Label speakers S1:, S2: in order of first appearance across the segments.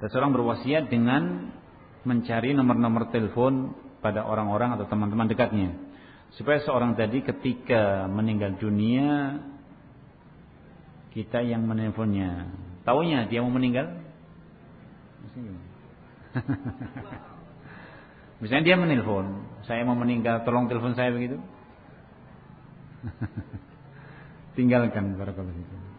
S1: Seseorang berwasiat dengan mencari nomor-nomor telepon pada orang-orang atau teman-teman dekatnya. Supaya seorang tadi ketika meninggal dunia kita yang menelponnya. Taunya dia mau meninggal? Misalnya dia menelpon, saya mau meninggal, tolong telepon saya begitu. Tinggalkan barakallahu fikum.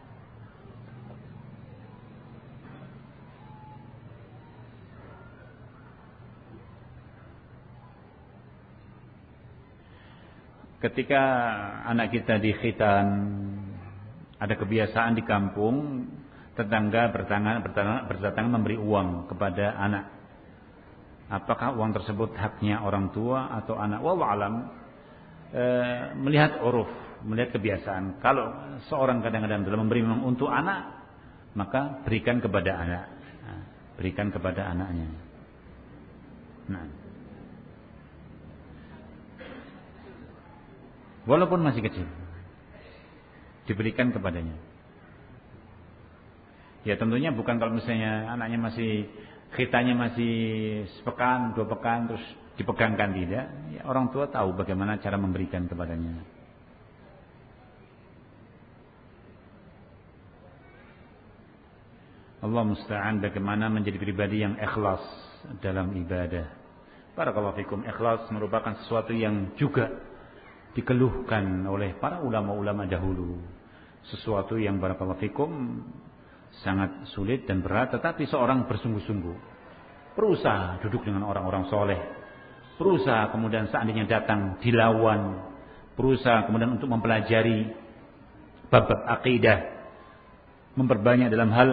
S1: Ketika anak kita di khitan ada kebiasaan di kampung tetangga bertangan, bertangan, berdatangan memberi uang kepada anak. Apakah uang tersebut haknya orang tua atau anak? Wallahu alam. E, melihat uruf, melihat kebiasaan. Kalau seorang kadang-kadang dalam memberi memang untuk anak, maka berikan kepada anak. Nah, berikan kepada anaknya. Nah. Walaupun masih kecil diberikan kepadanya. Ya tentunya bukan kalau misalnya anaknya masih kitanya masih sepekan, dua pekan terus dipegangkan tidak. Ya, orang tua tahu bagaimana cara memberikan kepadanya. Allah musta'an bagaimana menjadi pribadi yang ikhlas dalam ibadah. Barakallahu fikum ikhlas merupakan sesuatu yang juga dikeluhkan oleh para ulama-ulama dahulu. Sesuatu yang barakallahu fikum sangat sulit dan berat tetapi seorang bersungguh-sungguh berusaha duduk dengan orang-orang soleh berusaha kemudian seandainya datang dilawan berusaha kemudian untuk mempelajari bab akidah memperbanyak dalam hal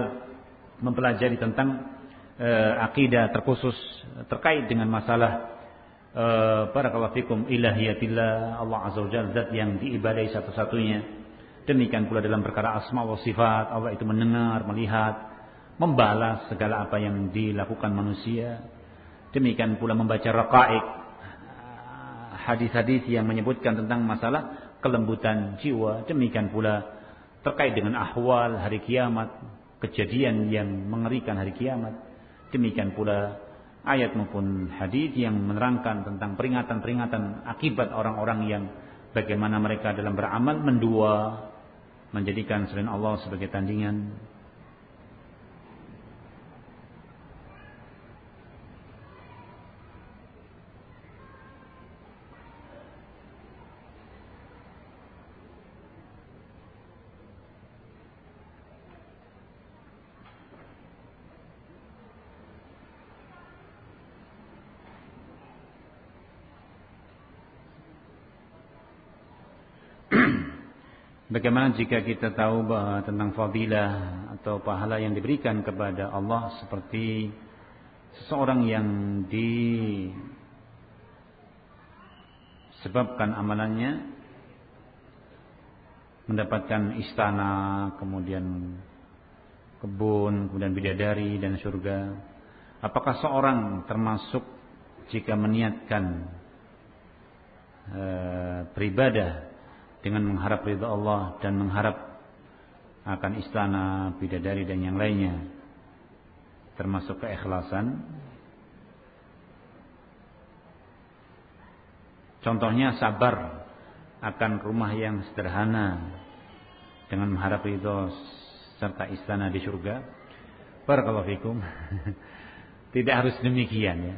S1: mempelajari tentang uh, akidah terkhusus terkait dengan masalah uh, barakallahu fikum ilahiyatillah Allah azza wajalla zat yang diibadai satu-satunya Demikian pula dalam perkara asma wa sifat, Allah itu mendengar, melihat, membalas segala apa yang dilakukan manusia. Demikian pula membaca raqaik, hadis-hadis yang menyebutkan tentang masalah kelembutan jiwa. Demikian pula terkait dengan ahwal hari kiamat, kejadian yang mengerikan hari kiamat. Demikian pula ayat maupun hadis yang menerangkan tentang peringatan-peringatan akibat orang-orang yang bagaimana mereka dalam beramal mendua menjadikan selain Allah sebagai tandingan Bagaimana jika kita tahu bahwa tentang fadilah atau pahala yang diberikan kepada Allah seperti seseorang yang disebabkan amalannya mendapatkan istana, kemudian kebun, kemudian bidadari dan surga. Apakah seorang termasuk jika meniatkan e, beribadah dengan mengharap ridha Allah dan mengharap akan istana, bidadari dan yang lainnya termasuk keikhlasan. Contohnya sabar akan rumah yang sederhana dengan mengharap ridho serta istana di surga. Barakallahu fikum. Tidak harus demikian ya.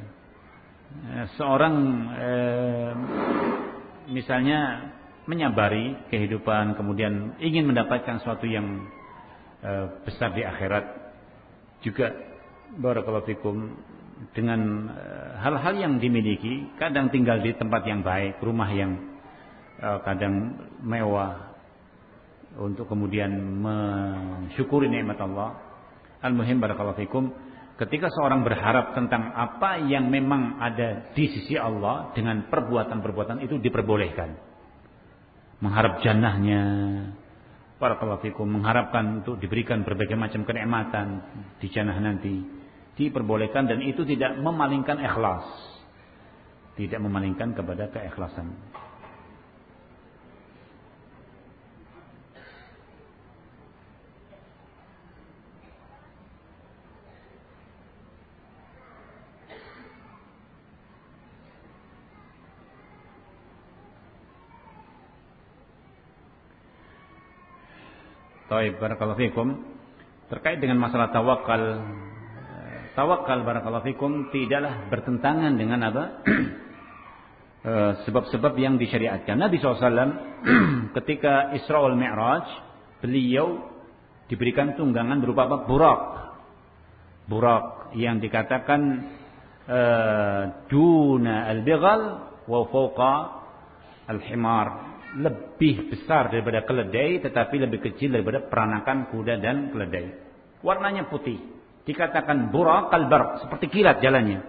S1: Seorang eh, misalnya menyabari kehidupan kemudian ingin mendapatkan sesuatu yang uh, besar di akhirat. Juga barakallahu fikum dengan eh, hal-hal uh, yang dimiliki kadang tinggal di tempat yang baik rumah yang uh, kadang mewah untuk kemudian mensyukuri nikmat Allah. Al-muhim barakallahu fikum ketika seorang berharap tentang apa yang memang ada di sisi Allah dengan perbuatan-perbuatan itu diperbolehkan mengharap jannahnya. Para fikum mengharapkan untuk diberikan berbagai macam kenikmatan di jannah nanti. Diperbolehkan dan itu tidak memalingkan ikhlas. Tidak memalingkan kepada keikhlasan Taib barakallahu fikum. Terkait dengan masalah tawakal. Tawakal barakallahu fikum tidaklah bertentangan dengan apa? Eh, sebab-sebab yang disyariatkan. Nabi SAW ketika Isra wal Mi'raj, beliau diberikan tunggangan berupa apa? Burak. Burak yang dikatakan uh, duna al-bighal wa fawqa al-himar. Lebih besar daripada keledai tetapi lebih kecil daripada peranakan kuda dan keledai. Warnanya putih. Dikatakan burak al-barq, seperti kilat jalannya.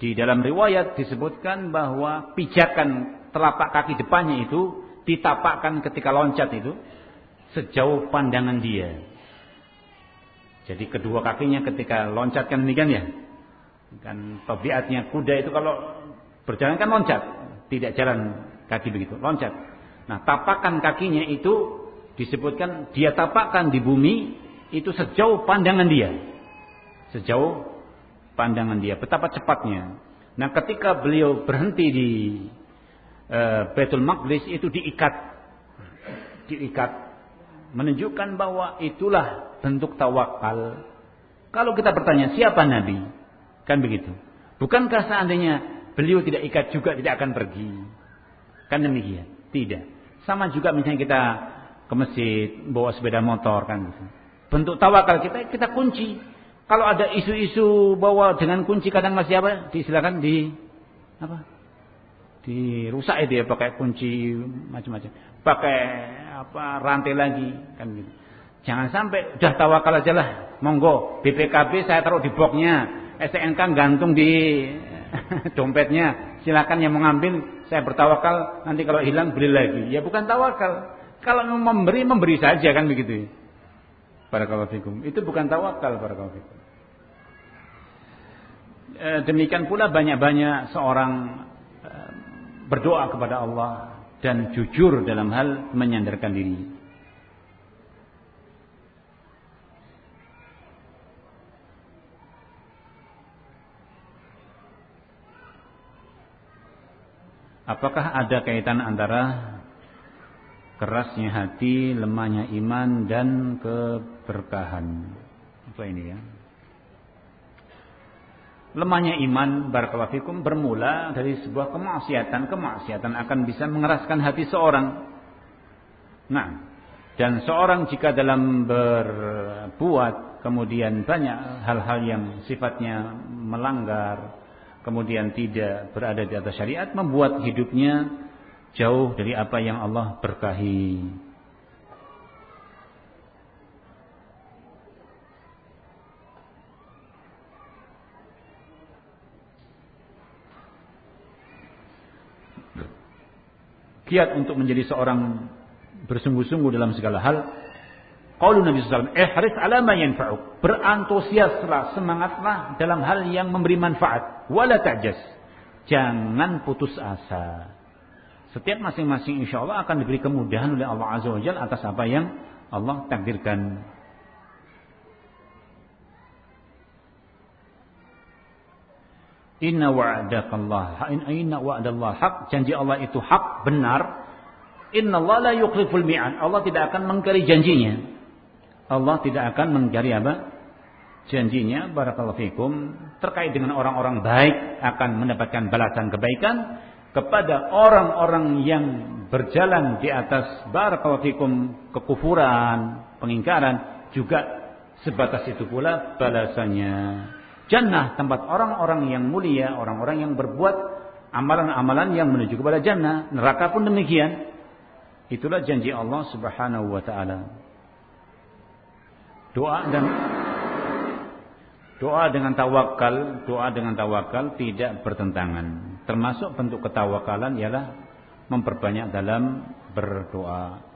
S1: Di dalam riwayat disebutkan bahwa pijakan telapak kaki depannya itu ditapakkan ketika loncat itu sejauh pandangan dia. Jadi kedua kakinya ketika loncat kan demikian ya. Kan tabiatnya kuda itu kalau berjalan kan loncat, tidak jalan kaki begitu, loncat. Nah, tapakan kakinya itu disebutkan dia tapakkan di bumi itu sejauh pandangan dia. Sejauh pandangan dia, betapa cepatnya. Nah, ketika beliau berhenti di uh, Baitul Maqdis itu diikat diikat menunjukkan bahwa itulah bentuk tawakal. Kalau kita bertanya siapa nabi? Kan begitu. Bukankah seandainya beliau tidak ikat juga tidak akan pergi? Kan demikian. Tidak. Sama juga misalnya kita ke masjid bawa sepeda motor kan. Bentuk tawakal kita kita kunci. Kalau ada isu-isu bahwa dengan kunci kadang masih apa? Disilakan di apa? Dirusak itu ya pakai kunci macam-macam. Pakai apa rantai lagi kan gitu. Jangan sampai udah tawakal aja lah. Monggo BPKB saya taruh di boxnya, SNK gantung di dompetnya. Silakan yang mau ngambil saya bertawakal nanti kalau hilang beli lagi. Ya bukan tawakal. Kalau mau memberi memberi saja kan begitu. Barakallahu fikum. Itu bukan tawakal barakallahu fikum. E, demikian pula banyak-banyak seorang e, berdoa kepada Allah dan jujur dalam hal menyandarkan diri. Apakah ada kaitan antara kerasnya hati, lemahnya iman dan keberkahan. Apa ini ya? Lemahnya iman barakallahu bermula dari sebuah kemaksiatan. Kemaksiatan akan bisa mengeraskan hati seorang. Nah, dan seorang jika dalam berbuat kemudian banyak hal-hal yang sifatnya melanggar, kemudian tidak berada di atas syariat membuat hidupnya jauh dari apa yang Allah berkahi. Kiat untuk menjadi seorang bersungguh-sungguh dalam segala hal. Qaulun Nabi SAW, ihris ala ma yanfa'uk. Berantusiaslah, semangatlah dalam hal yang memberi manfaat. Wala ta'jas. Jangan putus asa. Setiap masing-masing insya Allah akan diberi kemudahan oleh Allah Azza wa Jalla atas apa yang Allah takdirkan. Inna wa'adakallah inna wa'adallah haq janji Allah itu hak benar Inna Allah la yukhliful mi'an Allah tidak akan mengkari janjinya Allah tidak akan mengkari apa janjinya barakallahu fikum terkait dengan orang-orang baik akan mendapatkan balasan kebaikan kepada orang-orang yang berjalan di atas barakallahu kekufuran, pengingkaran juga sebatas itu pula balasannya. Jannah tempat orang-orang yang mulia, orang-orang yang berbuat amalan-amalan yang menuju kepada jannah. Neraka pun demikian. Itulah janji Allah Subhanahu wa taala. Doa dan Doa dengan tawakal, doa dengan tawakal tidak bertentangan. Termasuk bentuk ketawakalan ialah memperbanyak dalam berdoa.